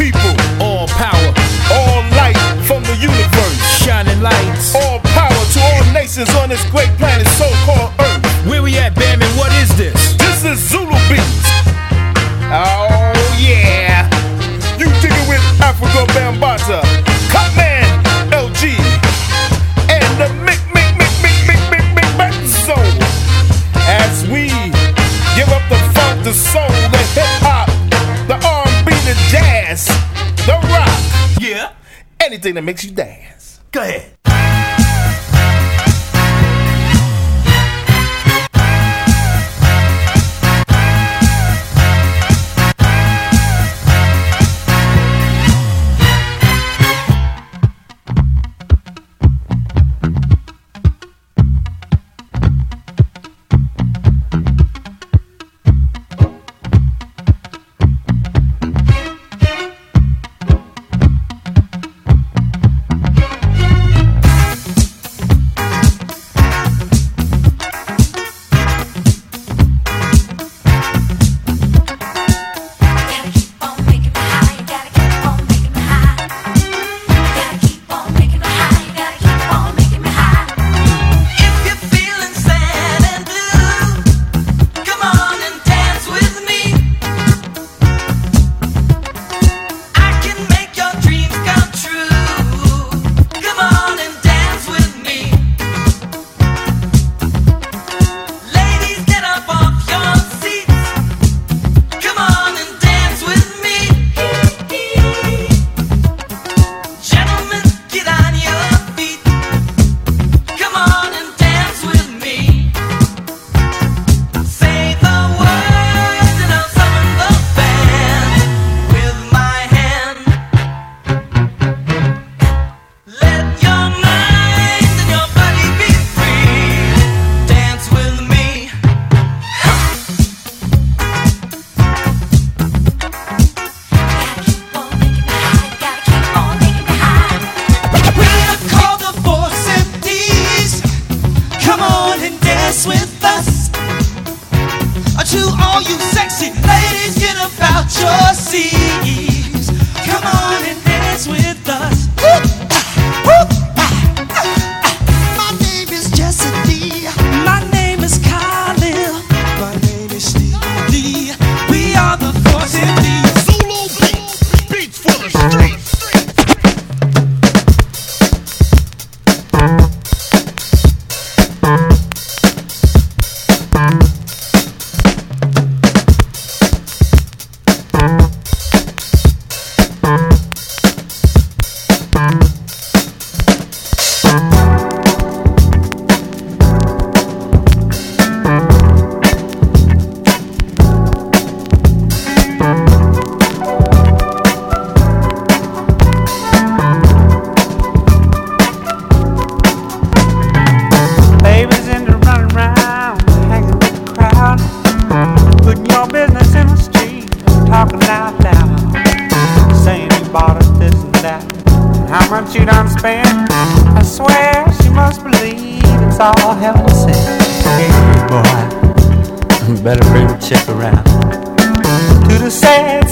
people. All power. All light from the universe. Shining lights. All power to all nations on this great planet, so called Earth. Where we at, Bam, and what is this? This is Zulu Beats. Oh, yeah. You dig it with Afrika Bambaataa. Cutman LG. And the Mick, Mick, Mick, Mick, Mick, Mick, Mick, Mick, Soul. As we give up the funk, the soul, the hip hop. anything that makes you dance. Go ahead.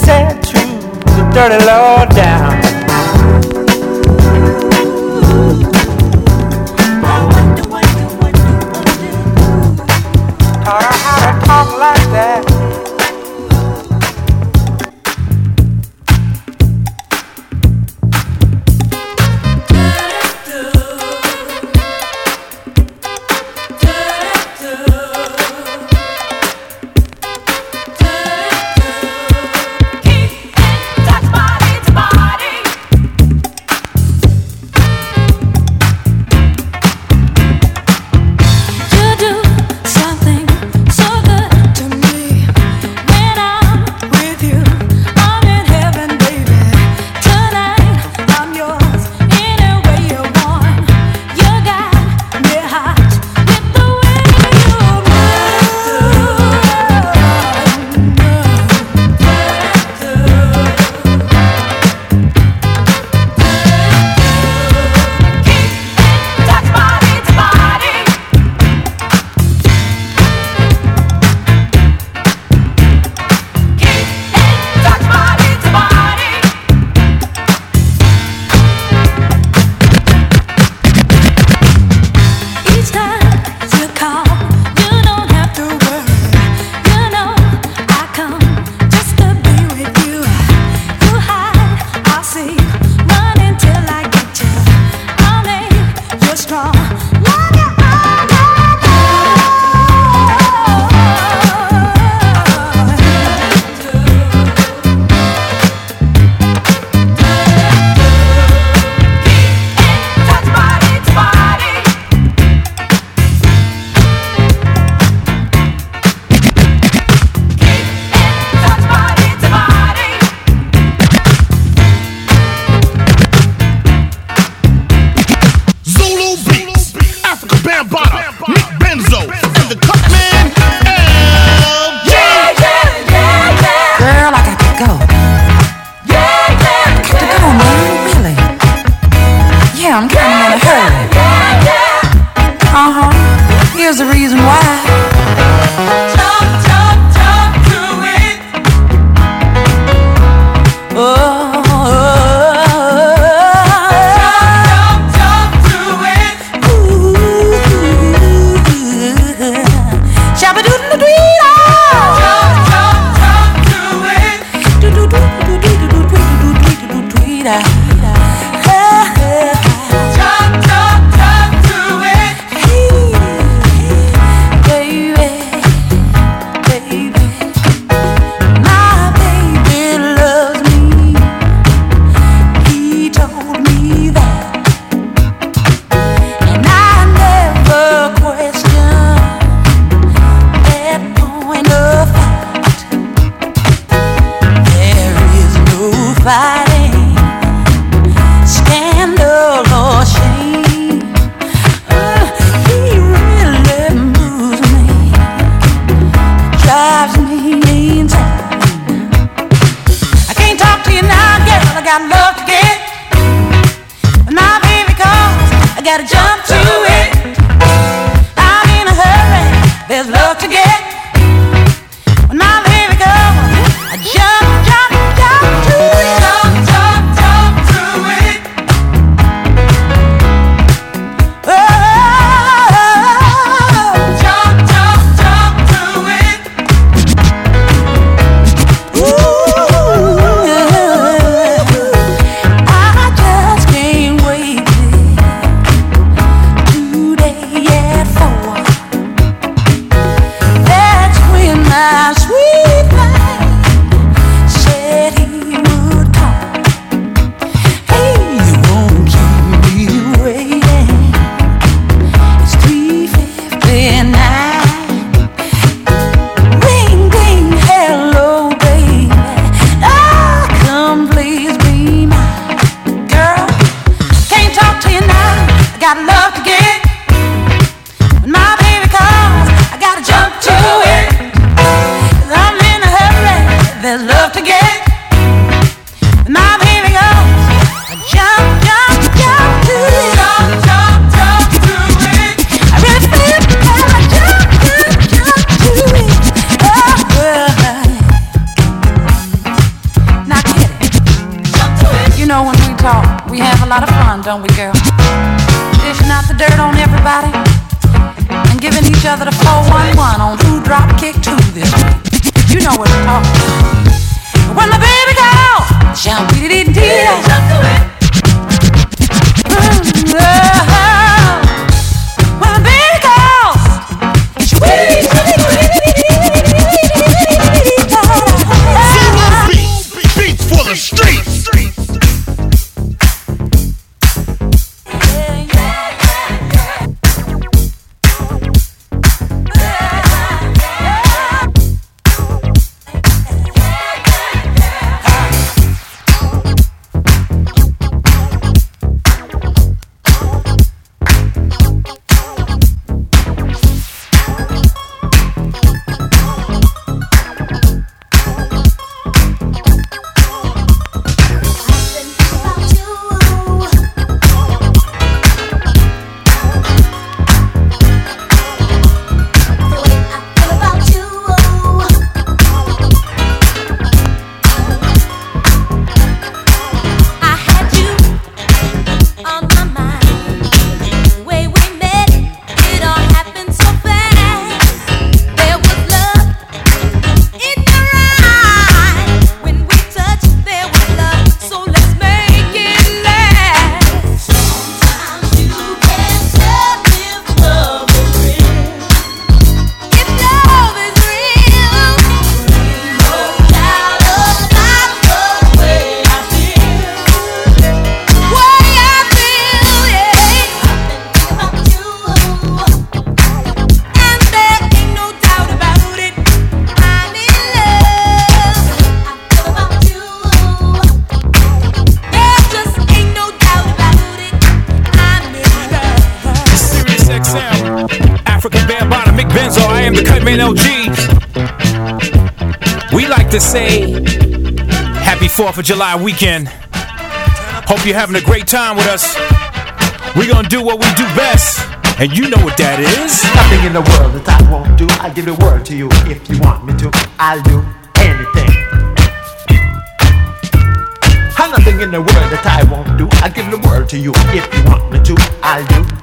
tattoo the dirty law down. of July weekend. Hope you're having a great time with us. We're gonna do what we do best, and you know what that is. Nothing in the world that I won't do. I give the world to you if you want me to. I'll do anything. Nothing in the world that I won't do. I give the world to you if you want me to. I'll do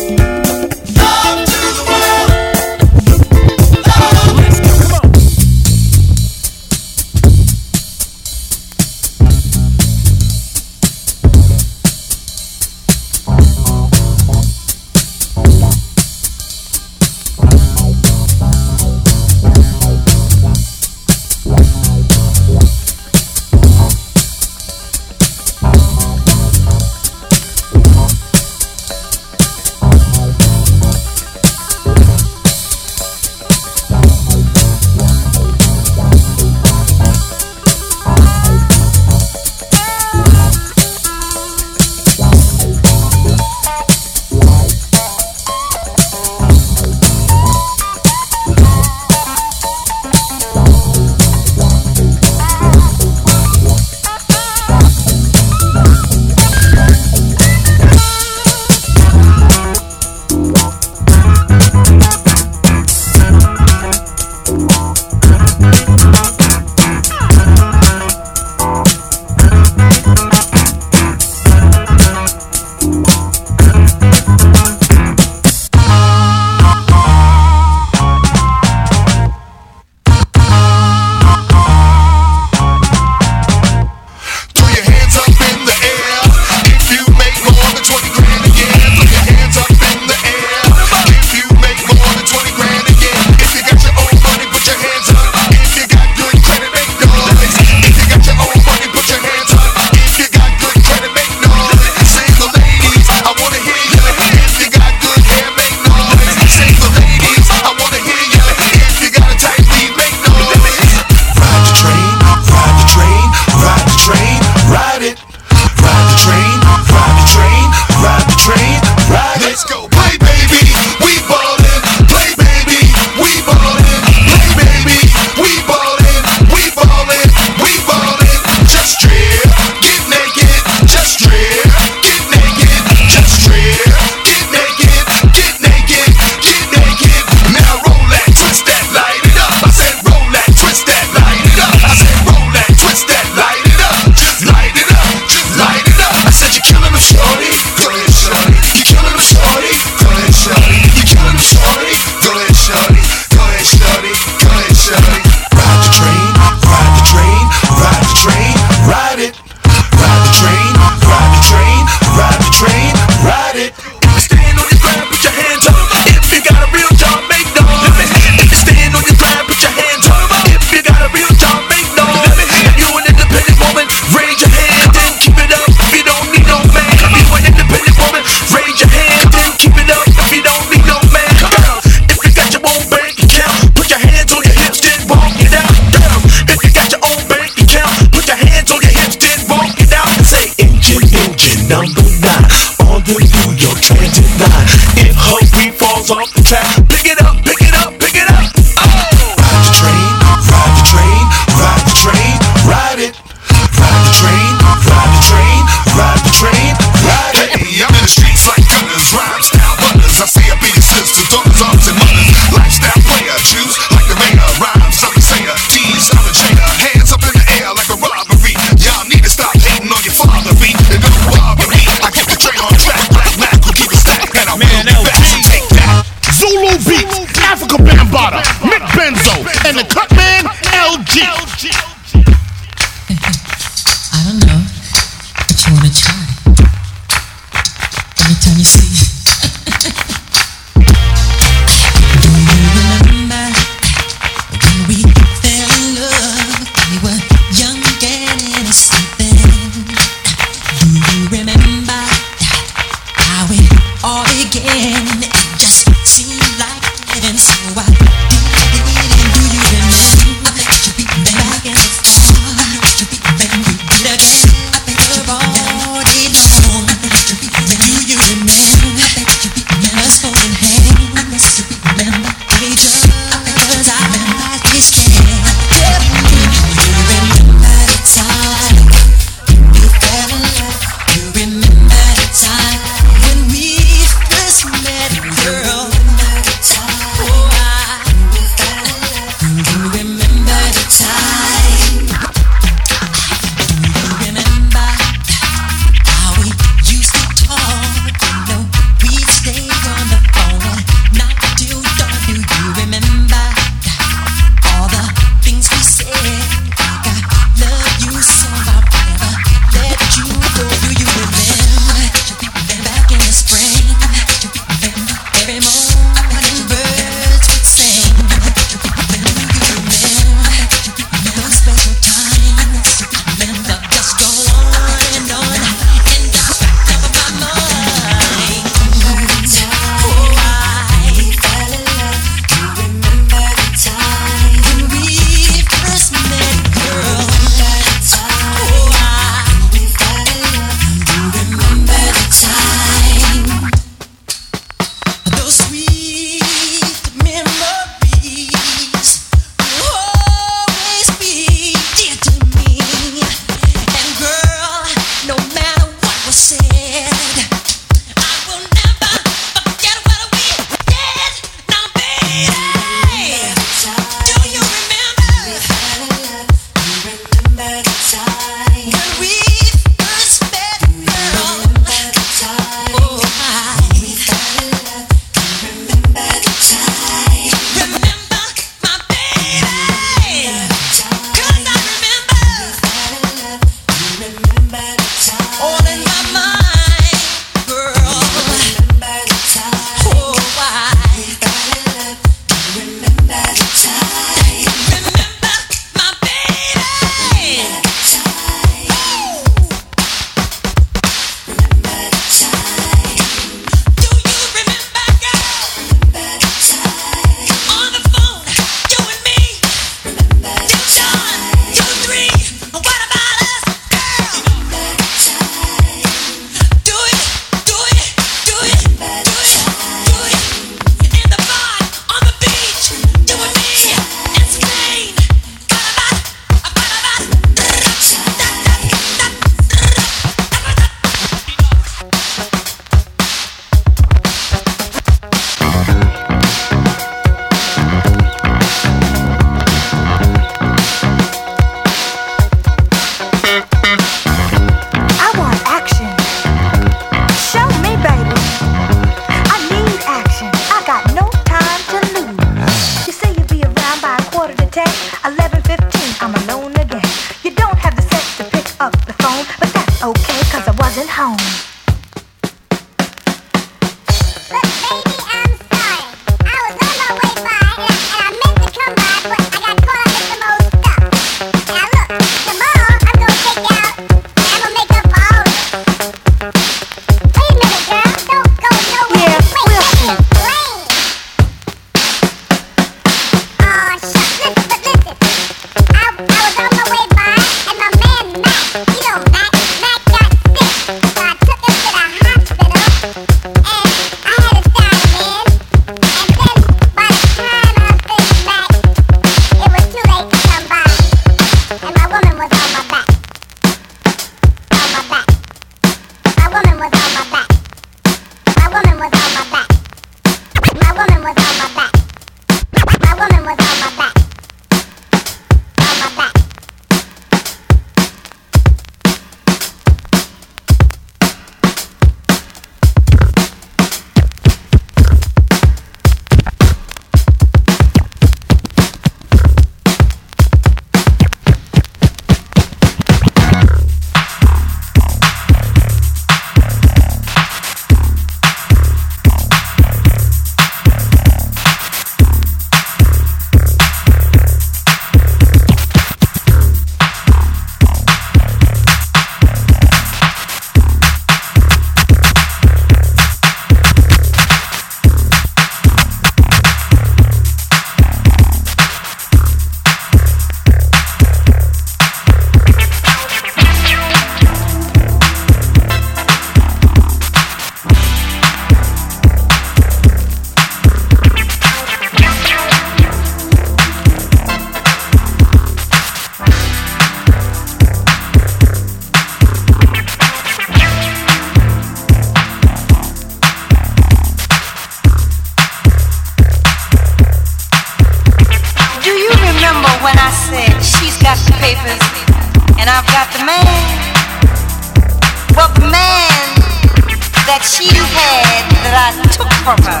that she had that I took from her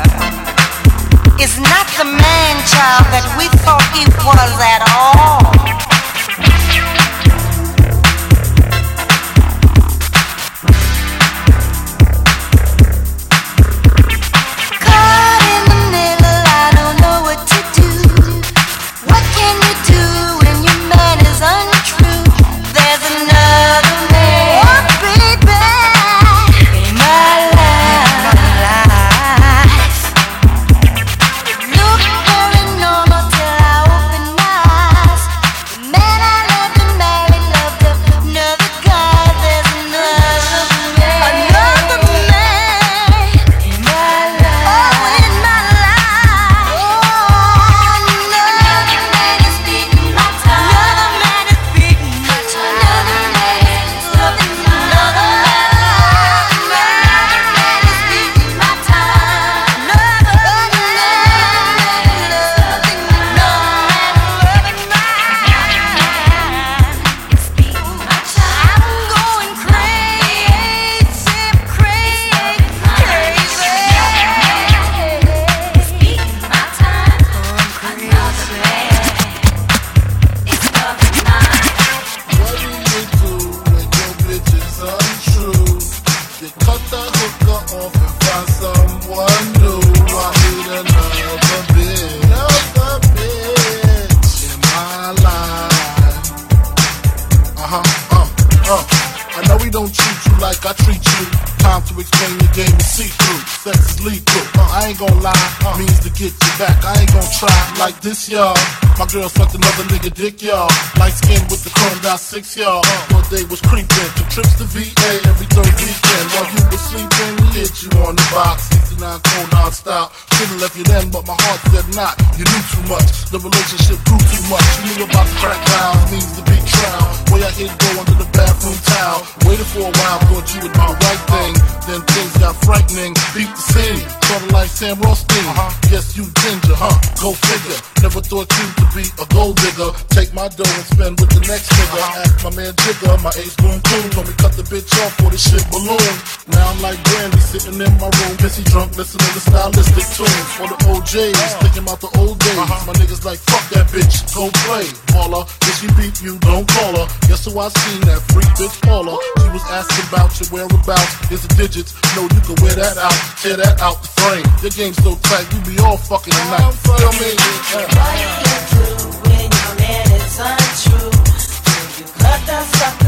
is not the man child that we thought he was at all. I try like this, y'all. My girl sucked another nigga dick, y'all. Light skin with the chromed out six, y'all. One day was creeping. Two trips to VA every third weekend. While you was sleeping, hit you on the box. 69 cold style. Should've left you then, but my heart said not. You knew too much. The relationship grew too much. You knew about the crack vows, means the big trial. Way I hit go under the bathroom towel. Waited for a while, thought you would do the right thing. Then things got frightening. Beat the scene. Sorta like Sam Rothstein. Uh-huh. Yes, you ginger, huh? Go figure. Never thought you to be a gold digger. Take my dough and spend with the next nigga. Ask my man Jigger, my ace boom coon. Told me cut the bitch off for this shit balloon. Now I'm like Brandy sitting in my room, pissy drunk, listening to stylistic tunes. For the O'Jays, thinking about the old days. Uh-huh. My niggas like, fuck that bitch, go play. Baller, if she beat you, don't call her. Guess who I seen that freak bitch Paula? She was asking about your whereabouts. Is the digits, No, you can wear that out, tear that out the frame. Your game's so tight, you be all fucking tonight. Feel me? Yeah. Remember when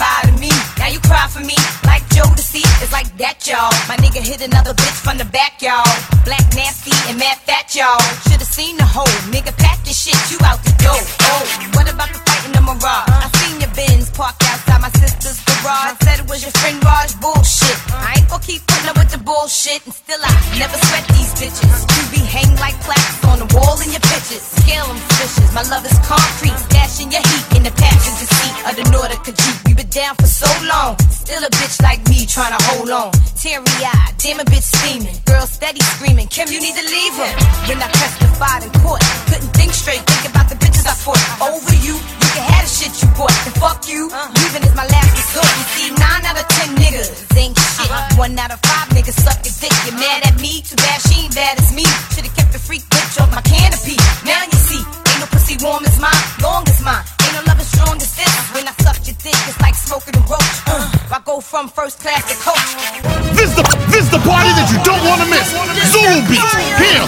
bye to me. Now you cry for me like Jodeci. It's like that, y'all. My nigga hit another bitch from the back, y'all. Black nasty and mad fat, y'all. Should've seen the whole nigga pack this shit. You out the door. Oh, what about the fight in the mirage? I seen your Benz parked outside my sister's garage. Said it was your friend Raj. Bullshit. I ain't gonna keep putting up with the bullshit, and still I never sweat these bitches. You be hang like plaques on the wall in your pictures. Scale them fishes. My love is concrete. Stashing your heat in the passenger seat of the Nautica Jeep. We been down for so long. Still a bitch like me trying to hold on. Teary eyed, damn a bitch steaming. Girl steady screaming. Kim, you need to leave him. When I testified in court, couldn't think straight. Think about the bitches I fought over you. You can have the shit you bought. And fuck you. Uh. Leaving is my last resort. You see, nine out of ten niggas ain't shit. Uh-huh. One out of five niggas suck your dick. You mad at me? Too bad she ain't bad as me. Should've kept the freak bitch off my canopy. Now you see, ain't no pussy warm as mine, long as mine. Ain't no love as strong as this. Uh-huh. When I suck your dick, it's like smoking a roach. Uh-huh. Uh, I go from first class to coach. This the this the party that you don't want to miss. Zulu Beats. Here.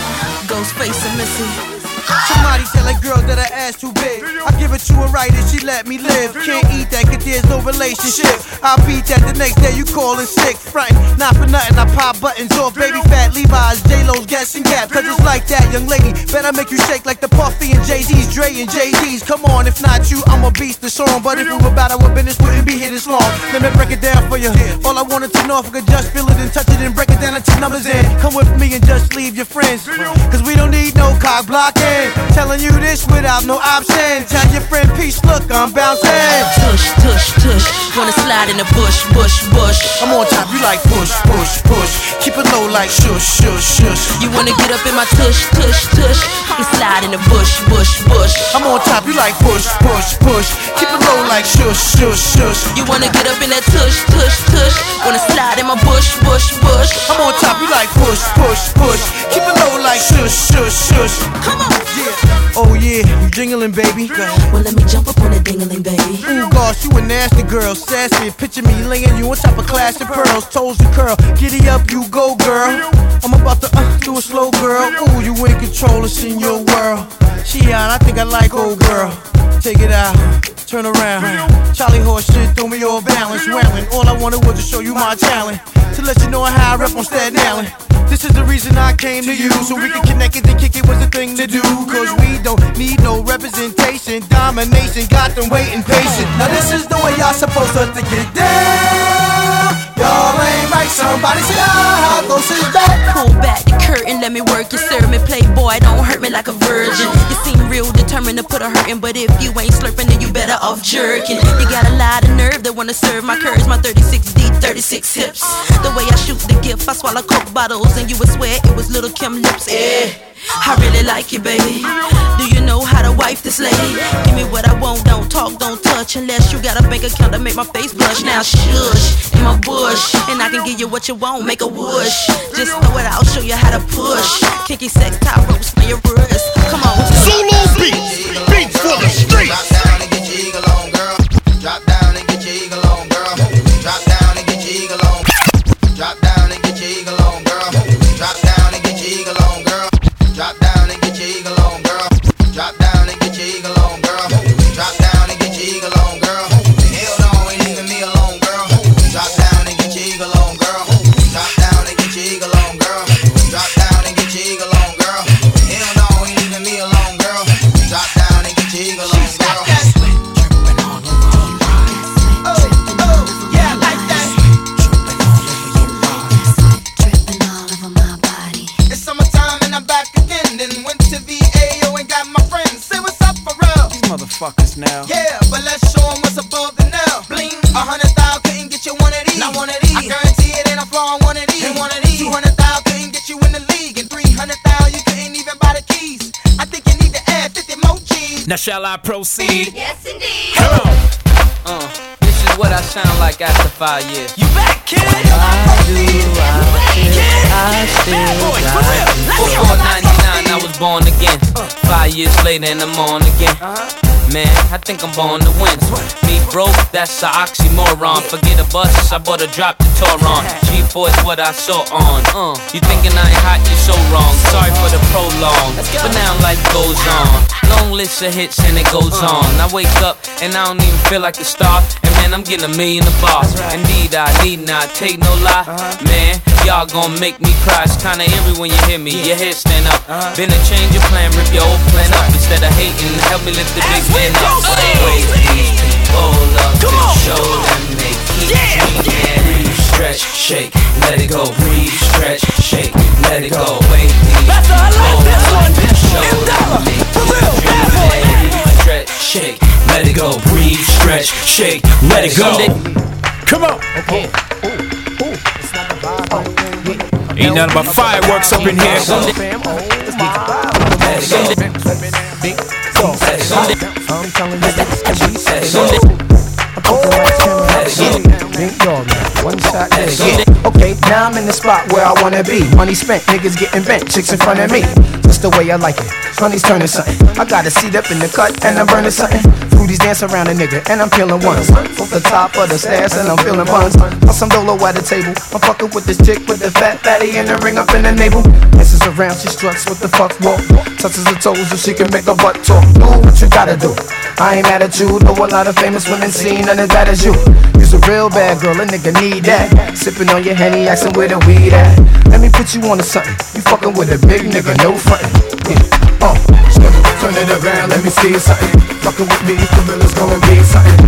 Ghostface and Missy. Somebody tell a girl that her ass too big. I give it to right and she let me live. Can't eat that cause there's no relationship. I beat that the next day you callin' sick. Frank, not for nothing, I pop buttons off baby fat Levi's, J-Lo's, gas and gap. Cause it's like that, young lady. Better make you shake like the Puffy and Jay-Z's Dre and JD's. Come on, if not you, I'm a beast the song. But if we were about our business, wouldn't be here this long. Let me break it down for you. All I wanted to know if I could just feel it and touch it and break it down into numbers in. Come with me and just leave your friends. Cause we don't need no cock blocking. Telling you this without no option. Tell your friend, peace, look, I'm bouncing. Tush, tush, tush. Wanna slide in the bush, bush, bush. I'm on top, you like push, push, push. Keep it low like shush, shush, shush. You wanna get up in my tush, tush, tush. And slide in the bush, bush, bush. I'm on top, you like push, push, push. Keep it low like shush, shush, shush. You wanna get up in that tush, tush, tush. Wanna slide in my bush, bush, bush. I'm on top, you like push, push, push. Keep it low like shush, shush, shush. Come on. Oh yeah, you jingling, baby. Well, let me jump up on that dingling, baby. Ooh, gosh, you a nasty girl, sassy. Picture me laying you on top of classic pearls, toes to curl. Giddy up, you go, girl. I'm about to uh, do a slow girl. Ooh, you in control, it's in your world. She out, I think I like old girl. Take it out, turn around. Charlie horse shit threw me off balance, wailing. All I wanted was to show you my talent, to let you know how I rep on Staten Island. This is the reason I came to you, so we can connect it and kick it was the thing to do. Cause we don't need no representation, domination, got them waiting patient. Now this is the way y'all supposed to get down. Y'all ain't right, somebody say ah, back. Pull back the curtain, let me work serve me, playboy. Don't hurt me like a virgin. You seem real determined to put a hurting, but if you ain't slurping, then you better off jerking. You got a lot of nerve that wanna serve my curves, my 36D, 36 hips. The way I shoot the gift, I swallow coke bottles, and you would swear it was little Kim lips. Yeah. I really like you, baby. Do you know how to wife this lady? Give me what I want, don't talk, don't touch, unless you got a bank account to make my face blush. Now shush in my bush, and I can give you what you want, make a whoosh. Just throw it, I'll show you how to push. Kinky sex tie ropes on your wrist. Come on, Zulu beats, beats for the streets. Drop down and get your eagle on, girl. Drop down and get your eagle on, girl. Drop down you one of these. Not one of these. I guarantee it ain't a flaw in one of these. Ain't one of these. Two hundred couldn't get you in the league, and three hundred thou you couldn't even buy the keys. I think you need to add fifty more G's. Now shall I proceed? Yes, indeed. Come on. Uh, this is what I sound like after five years. You back, kid? Before 99, I was born again. Five years later, and I'm on again. Man, I think I'm born to win. Me broke, that's a oxymoron. Forget a bus, I bought a drop to Toron. G4 is what I saw on. Uh, you thinking I ain't hot, you so wrong. Sorry for the prolong, but now life goes on. Long list of hits and it goes on. I wake up and I don't even feel like a star. And man, I'm getting a million a bar. Indeed, I need not take no lie. Man, y'all gon' make me cry. It's kinda eerie when you hear me. Your head stand up. Been a change of plan, rip your old plan up. Instead of hating, help me lift the big man up. Wait, these people up to show them they keep dreaming. Breathe, stretch, shake, let it go. Breathe, stretch, shake, let it go. Wait, these people up to show them they keep dreaming. Breathe, stretch, shake, let it go. Breathe, stretch, shake, let it go. Come on. Okay. Ain't nothing but fireworks up in here. I'm telling you that she said. Big dog, man. One shot, let it. Okay, now I'm in the spot where I wanna be. Money spent, niggas getting bent, chicks in front of me. That's the way I like it. Honey's turning something. I got a seat up in the cut and I'm burning something. Fruities dance around a nigga and I'm peeling ones. Off the top of the stairs and I'm feeling buns. On some dolo at the table. I'm fucking with this chick with the fat fatty and the ring up in the navel. Dances around, she struts with the fuck walk. Touches her toes so she can make her butt talk. Do what you gotta do. I ain't mad at you. Know a lot of famous women seen none as bad as you. You's a real bad girl, a nigga need that. Sipping on your henny, asking where the weed at. Let me put you on to something. You fucking with a big nigga, no frontin'. Yeah. Uh, Turn it around, let me see something. Fucking with me, the realest gonna be something.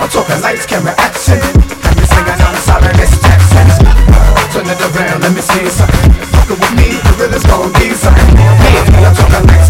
I'm talking lights, camera, action. Have me singing on the side of this Jackson. Turn it around, let me see something. Fucking with me, the realest gonna be something. Yeah, I'm talking lights,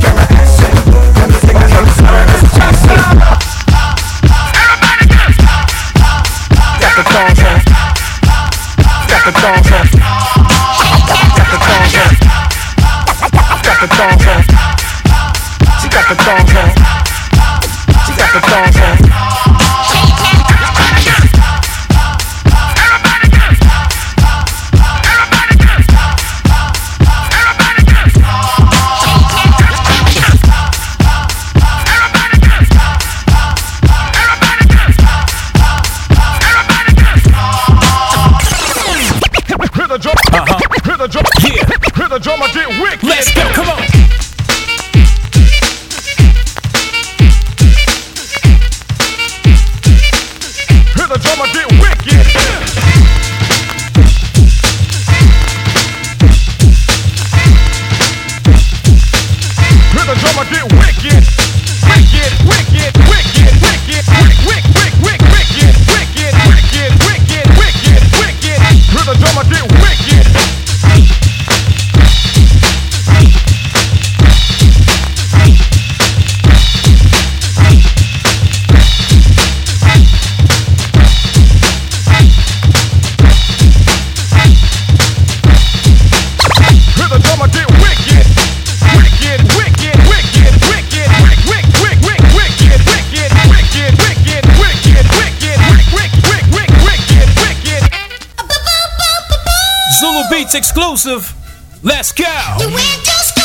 exclusive. Let's go.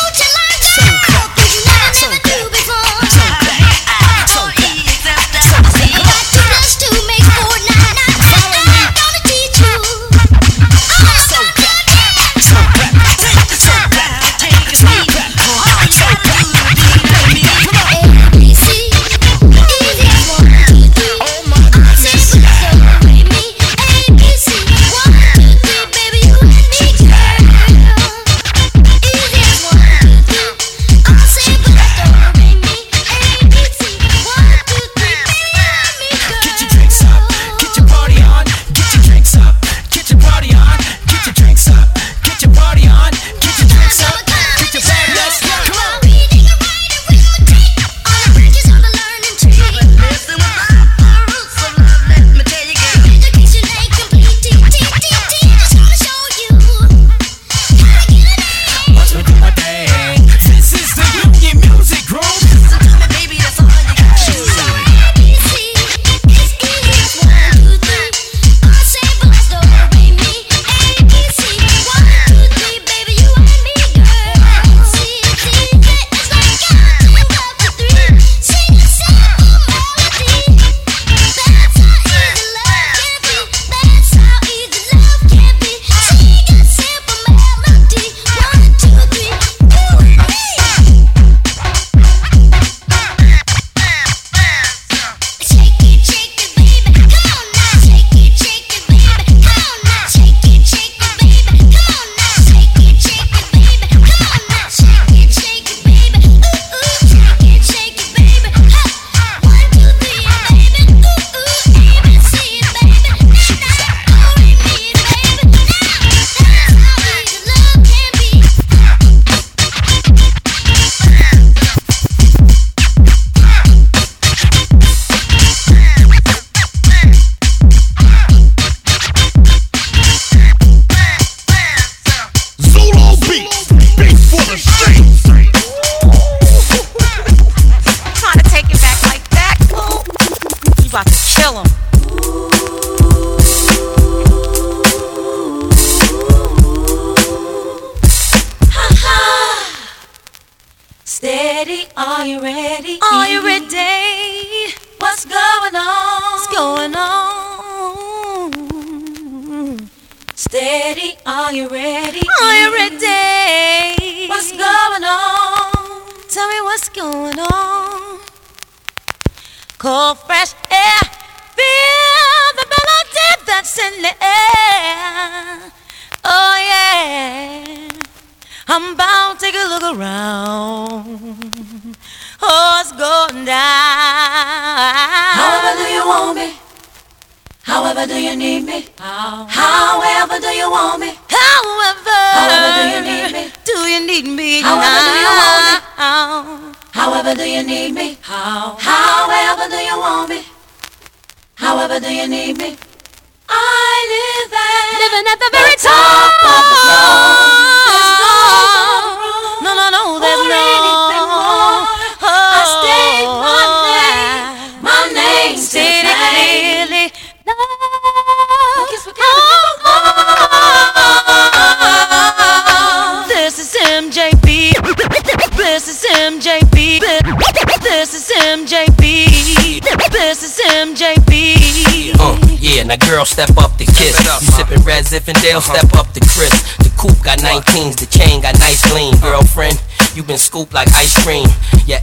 Girl, step up the kiss. You sippin' Red Zinfandel, step up the Chris. The coupe got 19s, the chain got nice gleam. Girlfriend, you been scooped like ice cream. Yeah.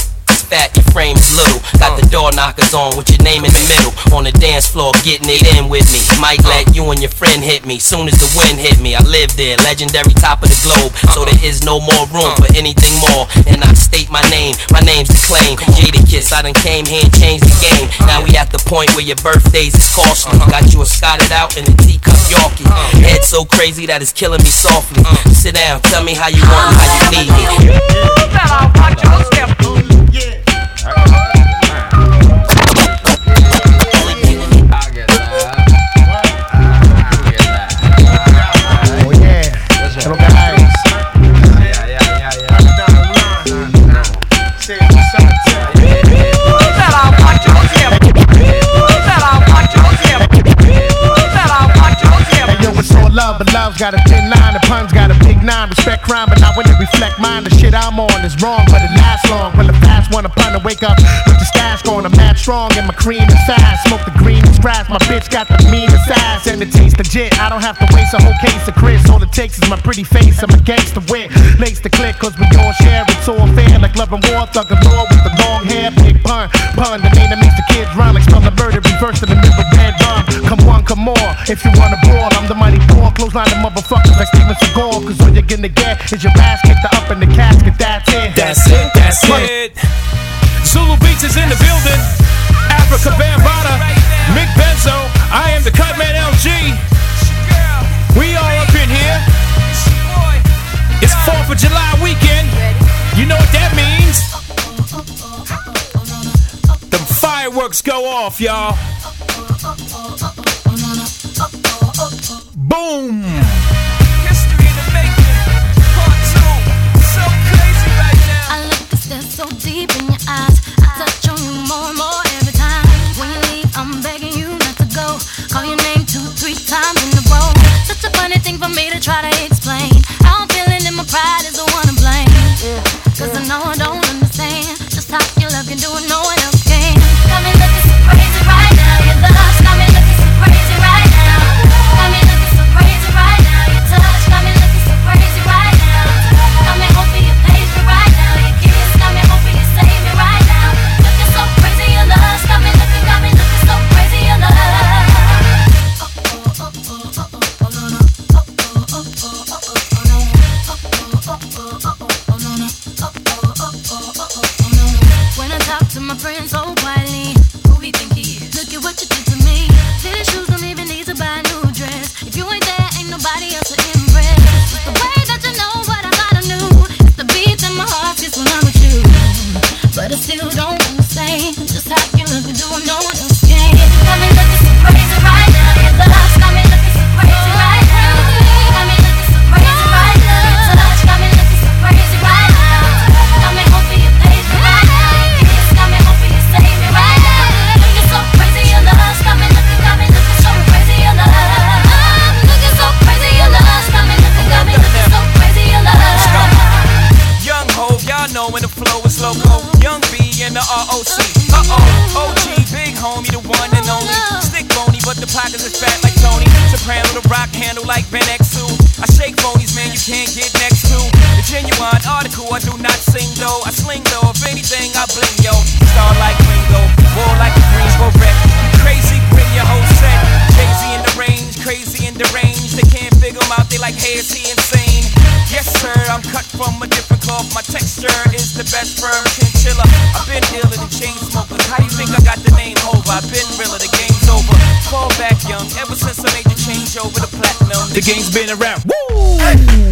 Fat, your frame is little. Got the door knockers on with your name in the middle. On the dance floor, getting it in with me. Might let you and your friend hit me. Soon as the wind hit me, I live there. Legendary top of the globe. So there is no more room for anything more. And I state my name. My name's the claim. Jadakiss, I done came here and changed the game. Now we at the point where your birthdays is costly. Got you a Scotted out in a teacup Yorkie. Head so crazy that it's killing me softly. Sit down, tell me how you want and how you need me. Oh yeah, little guys. Hey yo, it's all love, but love's got a thin line. The pun's got a nine. Respect crime, but not when it reflect mine. The shit I'm on is wrong, but it lasts long. When the fast one upon to wake up with the stash going, I'm mad strong and my cream is fast. Smoke the green and scratch. My bitch got the meanest ass and it tastes legit. I don't have to waste a whole case of Chris. All it takes is my pretty face. I'm a gangster wit. Lace the click, cause we all share. It's all fair, like love and war. Thug and law with the long hair. Big pun, pun. The name that makes the kids run. Like spell the reverse in the middle, red rum. Come one, come more. If you wanna brawl, I'm the mighty poor. Close line of motherfuckers like Steven Seagal. Cause all you're gonna get is your ass kicked up in the casket. That's it. That's it, that's it. Zulu Beats is in the building. Afrika Bambaataa, Mick Benzo. I am the Cutman LG. We all up in here. It's 4th of July weekend. You know what that means? Fireworks go off, y'all. Boom! I look to stare so deep in your eyes. I touch on you more and more every time. When you leave, I'm begging you not to go. Call your name two, three times in a row. Such a funny thing for me to try to explain. How I'm feeling and my pride is the one to blame. Cause I know I don't game's been around. Woo! Follow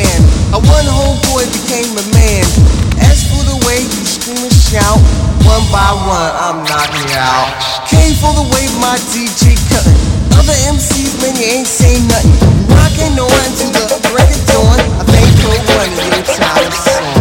sand. A one homeboy became a man. As for the way you scream and shout, one by one I'm knocking out. Came for the way my DJ cutting. Other MCs, man, you ain't say nothing. Rocking on to the break of dawn. I think cold running your time song.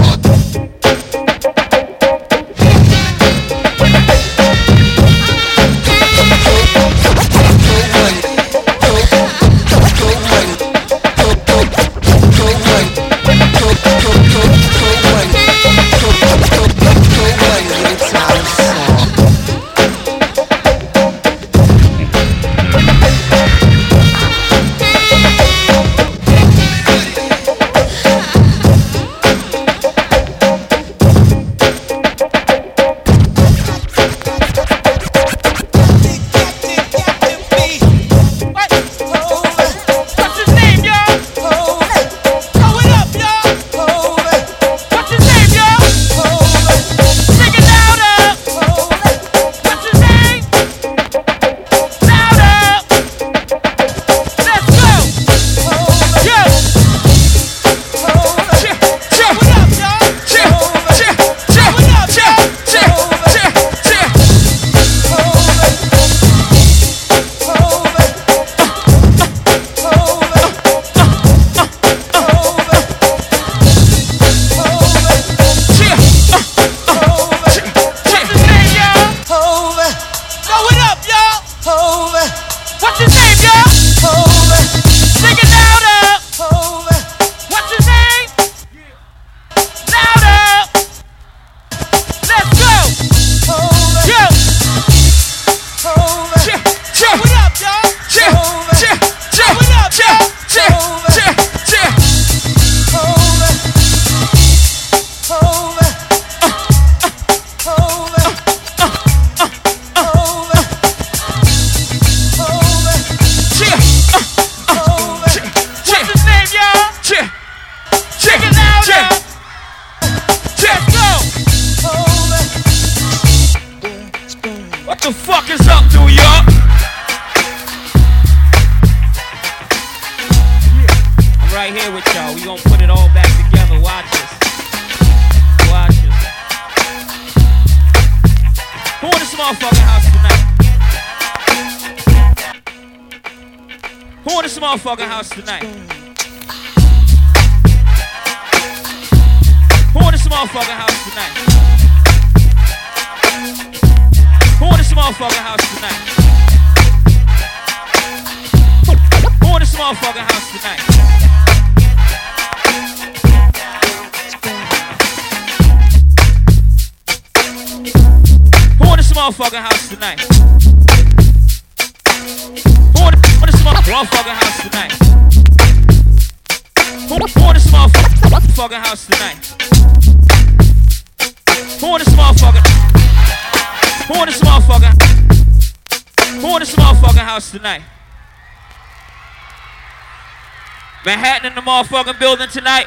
Manhattan in the motherfucking building tonight.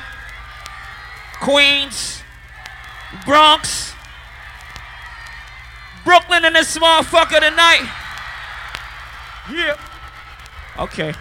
Queens, Bronx, Brooklyn in this motherfucker tonight. Yeah. Okay.